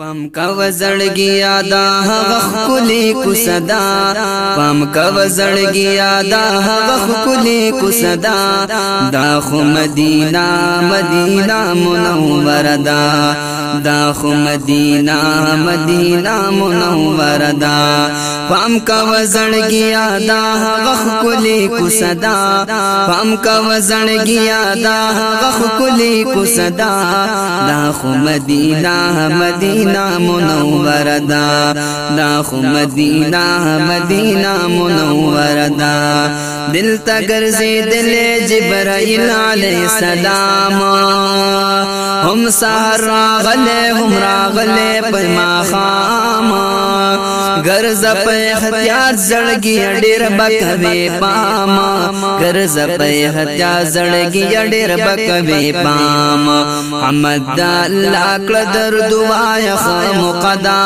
پم کو زړګي ادا هغه کلی کو صدا پم کو زړګي ادا هغه کلی کو صدا دا خو مدینہ مدینہ منور دا دا خو مدینہ مدینہ منور دا پم کو زړګي ادا هغه کلی کو صدا پم کو زړګي ادا هغه کلی کو صدا دا خو مدینہ مدینہ مدینہ منور دا دا خو مدینہ مدینہ منور دا دل تا گرزی جبرائیل علیہ السلام ہم سہر راغلے ہم راغلے پر ماخاما ګرځ په اختیار زړګي ډېر بکوي پاما ګرځ په اختیار زړګي ډېر بکوي پاما حمد الله کړ درد وای خامو قدا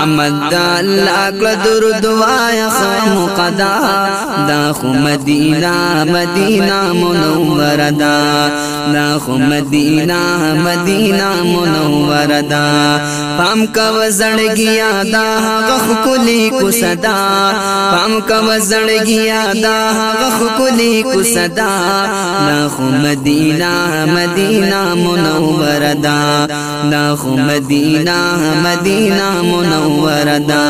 حمد الله کړ درد وای خامو قدا دا خو مدینه مدینه منوره دا دا خو مدینه مدینه منوره دا پام کو زړګیا دا هغه کلی کو صدا پام کو زړګیا دا هغه کلی کو صدا نا خو مدینہ مدینہ منور دا نا خو مدینہ مدینہ منور دا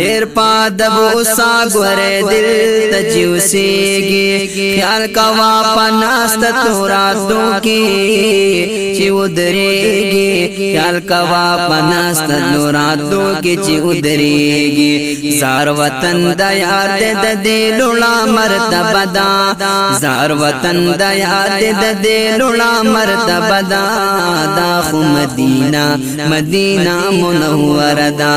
ډیر پادب اوسا ګوره دل ته جوسيږي خیال کوا پناست توراتو کې چې ودرېږي خیال کوا پناست توراتو کې چې ودرېږي زار وطن د یاد د دې لولا مرتبه دا زار وطن د یاد د دې لولا مرتبه دا دا خو مدینه مدینه منوره دا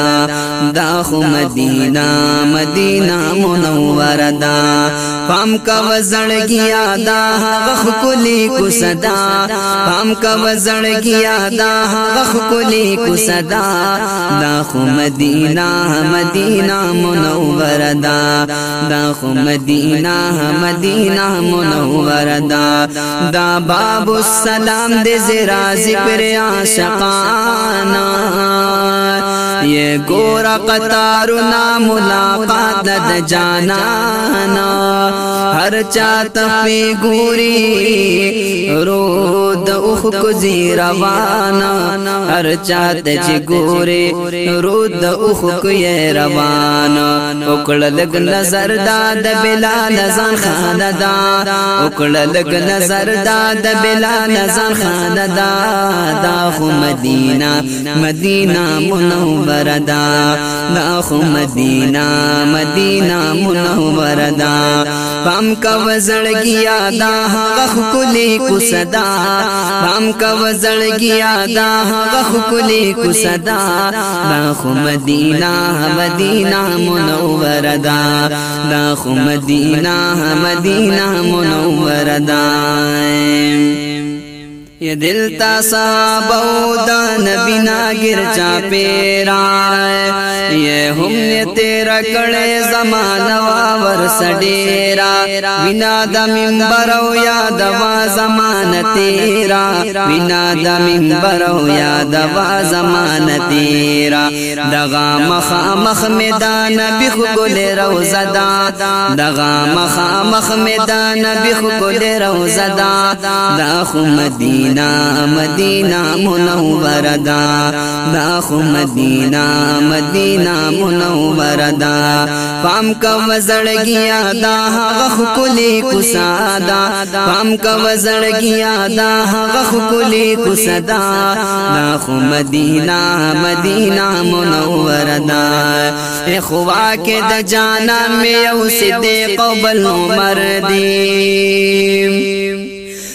دا خو مدینه مدینہ مدینہ منور دا پام کا وزړګیا دا غخ کلی کو صدا پام کا وزړګیا دا غخ کلی کو صدا دا خو مدینہ مدینہ منور دا دا خو مدینہ مدینہ منور دا دا باب السلام دے زرا ذکر عاشقانا یہ گورا قطار نا ملاقات د جانانا هر چا تفی ګوري رو د اوخ کو زیروانا هر چا د چ ګوري رو د اوخ کو یې روانا وکړه لګ نظر داد بلال ځان خان دا وکړه لګ نظر داد بلال ځان خان دا دا خو مدینہ مدینہ منور وردا دا خو مدینہ مدینہ منور دا پام کا وزړګیا دا غخ کلی کو صدا پام کا وزړګیا دا غخ کلی کو صدا دا خو مدینہ مدینہ منور دا دا خو مدینہ مدینہ منور دا یہ دل تا صاحب دا نبی ناگر چا پیرا یہ ہم نے تیرا کڑے زمانہ واور سڈیرا بنا دا منبر او یاد وا زمان تیرا بنا دا منبر او یاد وا زمان تیرا دغا مخ مخ میدان نبی خو گل روزہ دا دغا مخ مخ میدان نبی خو گل روزہ دا دا خو مدینہ مدینہ مدینہ منور دا دا خو مدینہ مدینہ منور دا پام کا وزړګیا دا هغه کلی کوسادا پام کا وزړګیا دا هغه کلی کوسدا دا خو مدینہ مدینہ منور دا اخوا کې د جانا مې او صدیق او بل عمر دی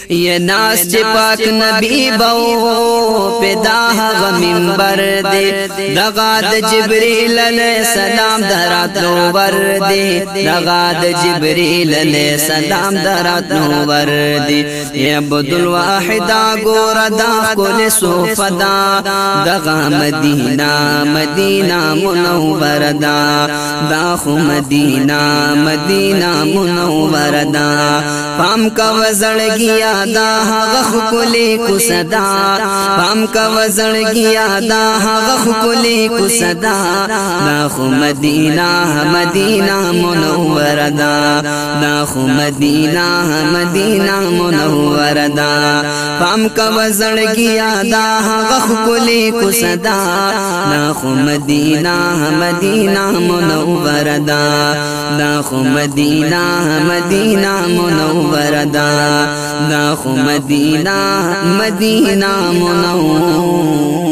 یہ ناس چی پاک نبی باو پیدا هغه منبر دی دغه د جبرئیل علیہ السلام دراتلو ور دی دغه د جبرئیل علیہ السلام دراتلو ور دی یا عبد الواحد ګور دا کول صفدا دغه مدینہ مدینہ منور دا دا خو مدینہ مدینہ منور دا پام کا وزړګیا دا هغه خپلې کو صدا پام کا وزړګیا دا هغه خپلې کو صدا دا خو مدینہ مدینہ منور دا دا خو مدینہ مدینہ منور دا پام کا وزړګیا دا هغه خپلې کو صدا دا خو مدینہ مدینہ منور دا دا خو مدینہ مدینہ منور دا خو مدینہ مدینہ منور